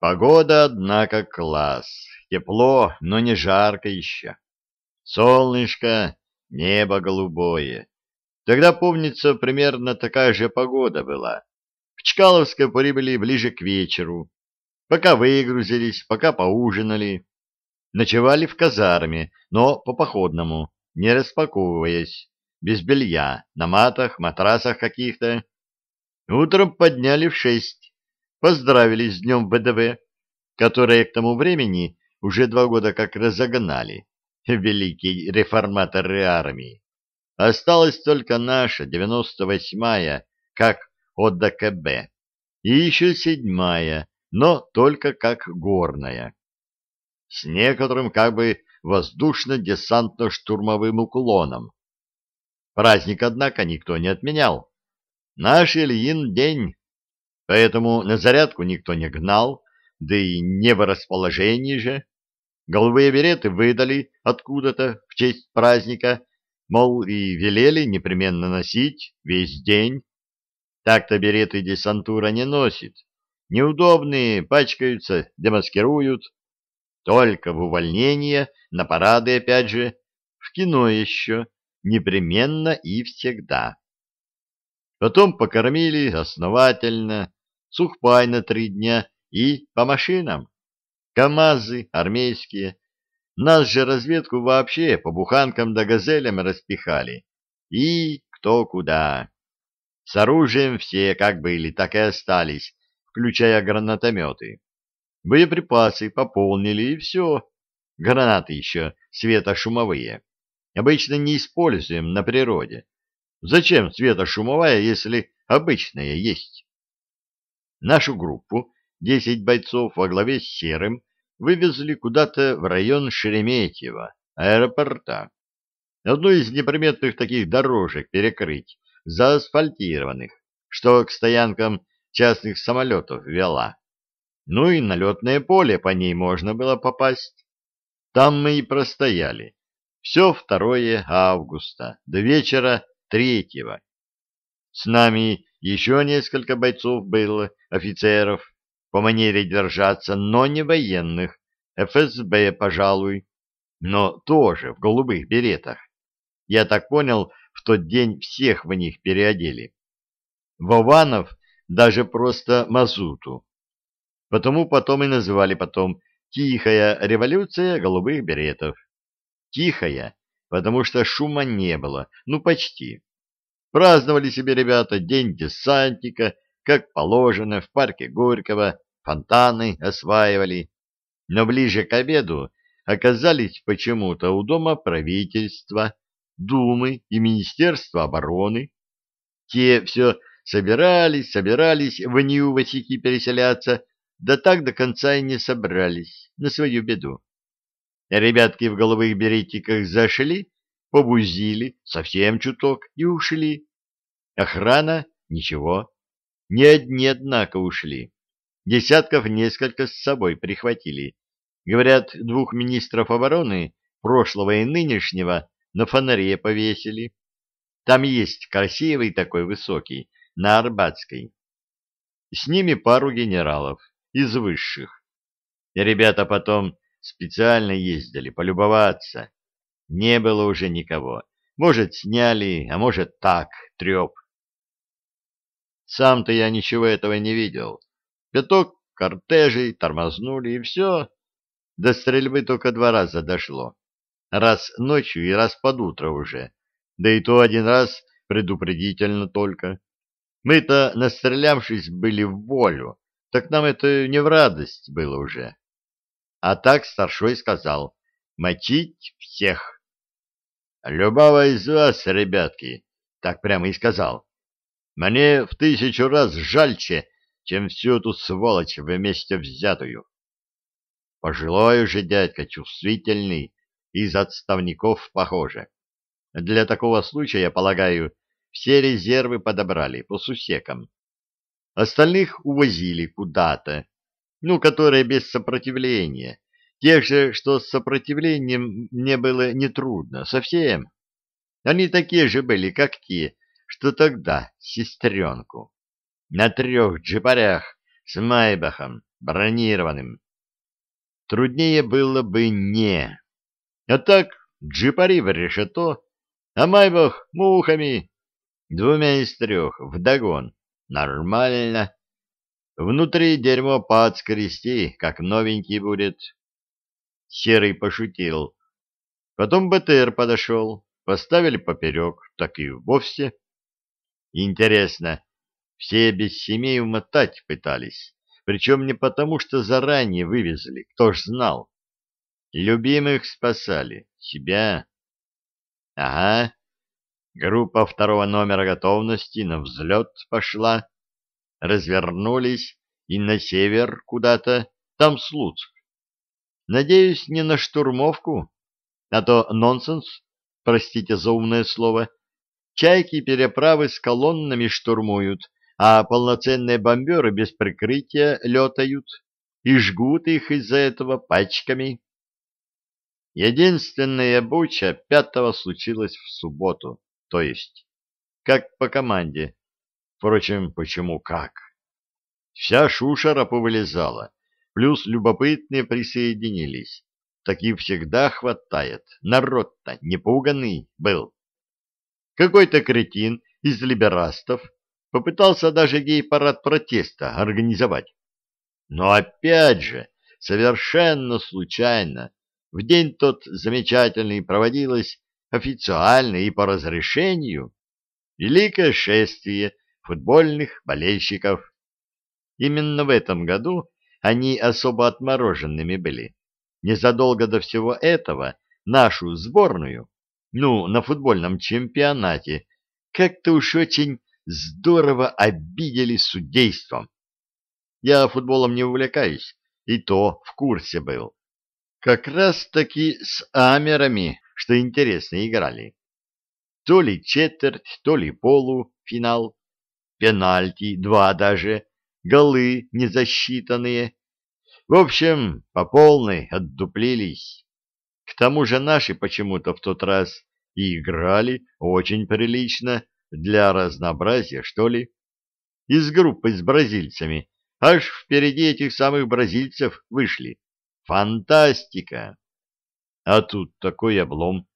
Погода, однако, класс. Тепло, но не жарко еще. Солнышко, небо голубое. Тогда, помнится, примерно такая же погода была. В Чкаловское прибыли ближе к вечеру. Пока выгрузились, пока поужинали. Ночевали в казарме, но по-походному, не распаковываясь, без белья, на матах, матрасах каких-то. Утром подняли в шесть поздравили с днем ВДВ, которое к тому времени уже два года как разогнали, великие реформаторы армии. Осталась только наша, 98-я, как ОДКБ, и еще седьмая, но только как горная. С некоторым как бы воздушно-десантно-штурмовым уклоном. Праздник, однако, никто не отменял. Наш Ильин день Поэтому на зарядку никто не гнал, да и не в расположении же. Голубые береты выдали откуда-то в честь праздника, мол, и велели непременно носить весь день. Так-то береты десантура не носит. Неудобные, пачкаются, демаскируют. Только в увольнение, на парады опять же, в кино еще, непременно и всегда. Потом покормили основательно, сухпай на три дня и по машинам. КАМАЗы армейские. Нас же разведку вообще по буханкам да газелям распихали. И кто куда. С оружием все как были, так и остались, включая гранатометы. Боеприпасы пополнили, и все. Гранаты еще светошумовые. Обычно не используем на природе. Зачем светошумовая, если обычная есть? Нашу группу, десять бойцов во главе с Серым, вывезли куда-то в район Шереметьево, аэропорта. Одну из неприметных таких дорожек перекрыть, заасфальтированных, что к стоянкам частных самолетов вела. Ну и на летное поле по ней можно было попасть. Там мы и простояли. Все 2 августа, до вечера 3. С нами еще несколько бойцов было, офицеров, по манере держаться, но не военных, ФСБ, пожалуй, но тоже в голубых беретах. Я так понял, в тот день всех в них переодели. Вованов даже просто мазуту. Потому потом и называли потом «Тихая революция голубых беретов». Тихая, потому что шума не было, ну почти. Праздновали себе ребята День десантника, как положено, в парке Горького, фонтаны осваивали. Но ближе к обеду оказались почему-то у дома правительства, Думы и Министерства обороны. Те все собирались, собирались в Нью-Васики переселяться, да так до конца и не собрались, на свою беду. Ребятки в голубых беретиках зашли, побузили совсем чуток и ушли. Охрана — ничего. Не одни, однако, ушли. Десятков несколько с собой прихватили. Говорят, двух министров обороны, прошлого и нынешнего, на фонаре повесили. Там есть красивый такой высокий, на Арбатской. С ними пару генералов, из высших. Ребята потом специально ездили полюбоваться. Не было уже никого. Может, сняли, а может, так, треп. Сам-то я ничего этого не видел. Пяток кортежей тормознули, и все. До стрельбы только два раза дошло. Раз ночью и раз под утро уже. Да и то один раз предупредительно только. Мы-то, настрелявшись, были в волю, так нам это не в радость было уже. А так старшой сказал, мочить всех. Любого из вас, ребятки, так прямо и сказал. Мне в тысячу раз жальче, чем всю эту сволочь вместе взятую. Пожилой уже дядька, чувствительный, из отставников похоже. Для такого случая, я полагаю, все резервы подобрали по сусекам. Остальных увозили куда-то, ну, которые без сопротивления, Тех же, что с сопротивлением мне было нетрудно, совсем. Они такие же были, как те, что тогда сестренку. На трех джипарях с Майбахом бронированным. Труднее было бы не. А так, джипари в решето, а майбах мухами, двумя из трех, вдогон. Нормально. Внутри дерьмо подскрести, как новенький будет. Серый пошутил. Потом БТР подошел, поставили поперек, так и вовсе. Интересно, все без семей умотать пытались, причем не потому, что заранее вывезли, кто ж знал. Любимых спасали, себя. Ага, группа второго номера готовности на взлет пошла, развернулись и на север куда-то, там Слуцк. Надеюсь, не на штурмовку, а то нонсенс, простите за умное слово, чайки переправы с колоннами штурмуют, а полноценные бомберы без прикрытия летают и жгут их из-за этого пачками. Единственная буча пятого случилась в субботу, то есть, как по команде. Впрочем, почему как? Вся шушера повылезала, плюс любопытные присоединились. Таких всегда хватает, народ-то непуганный был. Какой-то кретин из либерастов Попытался даже гей-парад протеста организовать. Но опять же, совершенно случайно, в день тот замечательный проводилось официально и по разрешению великое шествие футбольных болельщиков. Именно в этом году они особо отмороженными были. Незадолго до всего этого нашу сборную, ну, на футбольном чемпионате, как-то уж очень здорово обидели судейством. Я футболом не увлекаюсь, и то в курсе был. Как раз-таки с амерами, что интересно, играли. То ли четверть, то ли полуфинал, пенальти, два даже, голы незасчитанные. В общем, по полной отдуплились. К тому же наши почему-то в тот раз и играли очень прилично, для разнообразия, что ли? Из группы с бразильцами. Аж впереди этих самых бразильцев вышли. Фантастика! А тут такой облом.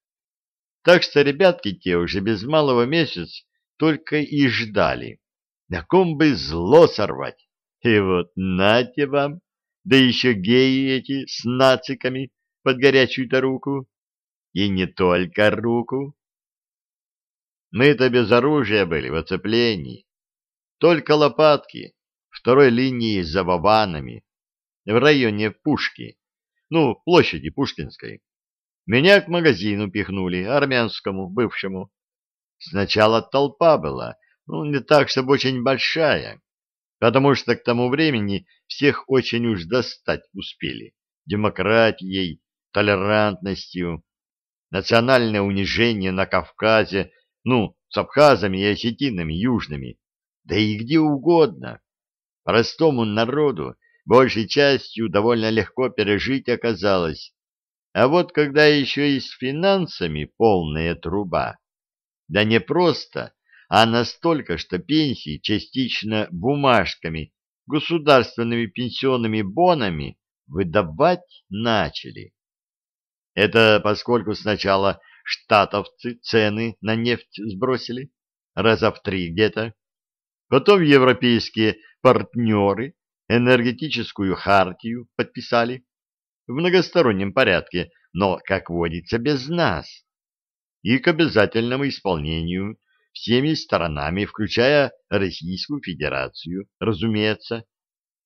Так что ребятки те уже без малого месяц только и ждали. На ком бы зло сорвать. И вот нате вам, да еще геи эти с нациками под горячую-то руку. И не только руку. Мы-то без оружия были в оцеплении. Только лопатки, второй линии за бабанами, в районе Пушки, ну, площади Пушкинской. Меня к магазину пихнули, армянскому, бывшему. Сначала толпа была, ну, не так, чтобы очень большая, потому что к тому времени всех очень уж достать успели. Демократией, толерантностью, национальное унижение на Кавказе ну, с абхазами и осетинами южными, да и где угодно. Простому народу большей частью довольно легко пережить оказалось. А вот когда еще и с финансами полная труба, да не просто, а настолько, что пенсии частично бумажками, государственными пенсионными бонами выдавать начали. Это поскольку сначала штатовцы цены на нефть сбросили, раза в три где-то. Потом европейские партнеры энергетическую хартию подписали в многостороннем порядке, но, как водится, без нас. И к обязательному исполнению всеми сторонами, включая Российскую Федерацию, разумеется.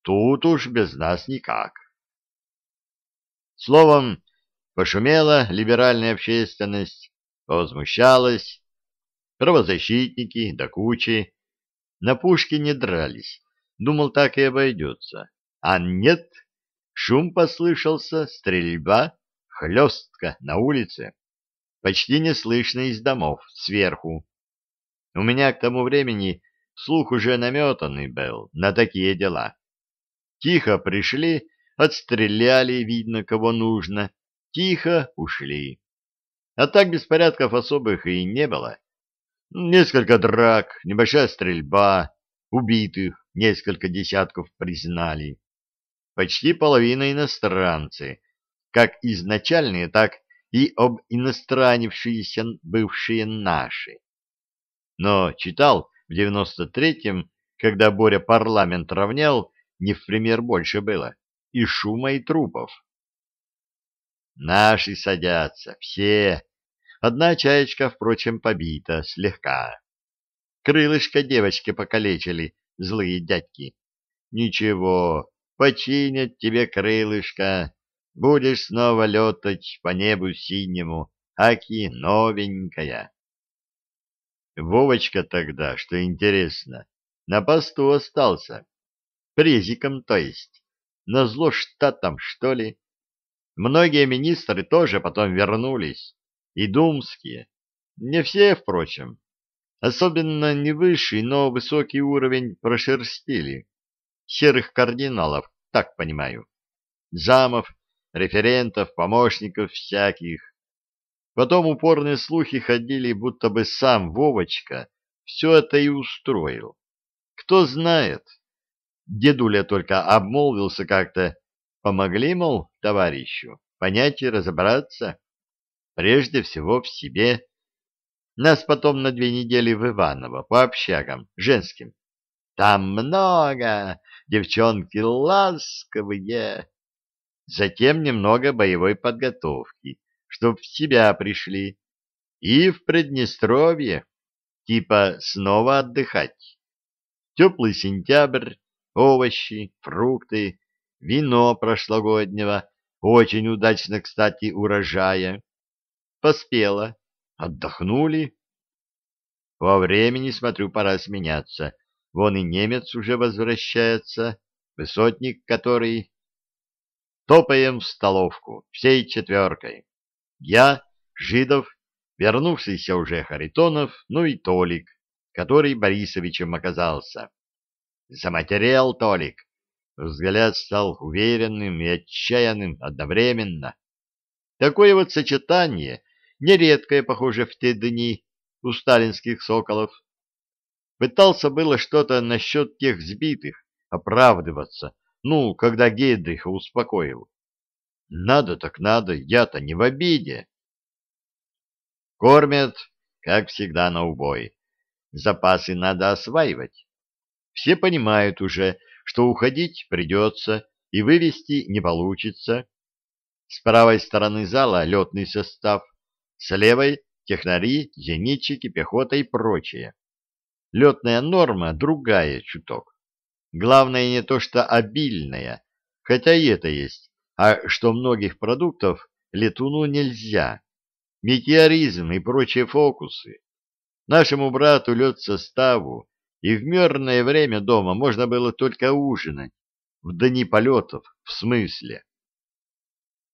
Тут уж без нас никак. Словом, Пошумела либеральная общественность, возмущалась, правозащитники до да кучи. На пушке не дрались, думал, так и обойдется. А нет, шум послышался, стрельба, хлестка на улице, почти не слышно из домов, сверху. У меня к тому времени слух уже наметанный был на такие дела. Тихо пришли, отстреляли, видно, кого нужно, тихо ушли. А так беспорядков особых и не было. Несколько драк, небольшая стрельба, убитых, несколько десятков признали. почти половина иностранцы, как изначальные, так и об иностранившиеся бывшие наши. Но читал в девяносто третьем, когда Боря парламент равнял, не в пример больше было, и шума, и трупов. Наши садятся, все. Одна чаечка, впрочем, побита, слегка. Крылышко девочки покалечили, злые дядьки. Ничего, починят тебе крылышко, будешь снова летать по небу синему, аки новенькая. Вовочка тогда, что интересно, на посту остался. Презиком, то есть. Назло штатам, что ли. Многие министры тоже потом вернулись. И думские. Не все, впрочем. Особенно не высший, но высокий уровень прошерстили. Серых кардиналов, так понимаю. Замов, референтов, помощников всяких. Потом упорные слухи ходили, будто бы сам Вовочка все это и устроил. Кто знает. Дедуля только обмолвился как-то. Помогли, мол, товарищу, понять и разобраться. Прежде всего в себе. Нас потом на две недели в Иваново, по общагам, женским. Там много, девчонки ласковые. Затем немного боевой подготовки чтоб в себя пришли, и в Приднестровье, типа снова отдыхать. Теплый сентябрь, овощи, фрукты, вино прошлогоднего, очень удачно, кстати, урожая. Поспело, отдохнули. Во времени, смотрю, пора сменяться. Вон и немец уже возвращается, высотник который. Топаем в столовку, всей четверкой. Я, Жидов, вернувшийся уже Харитонов, ну и Толик, который Борисовичем оказался. Заматерел Толик. Взгляд стал уверенным и отчаянным одновременно. Такое вот сочетание, нередкое, похоже, в те дни у сталинских соколов. Пытался было что-то насчет тех сбитых, оправдываться, ну, когда Гейдриха успокоил. Надо так надо, я-то не в обиде. Кормят, как всегда, на убой. Запасы надо осваивать. Все понимают уже, что уходить придется и вывести не получится. С правой стороны зала летный состав, с левой — технари, зенитчики, пехота и прочее. Летная норма другая чуток. Главное не то, что обильная, хотя и это есть, а что многих продуктов летуну нельзя. Метеоризм и прочие фокусы. Нашему брату лед составу, и в мирное время дома можно было только ужинать, в дни полетов, в смысле.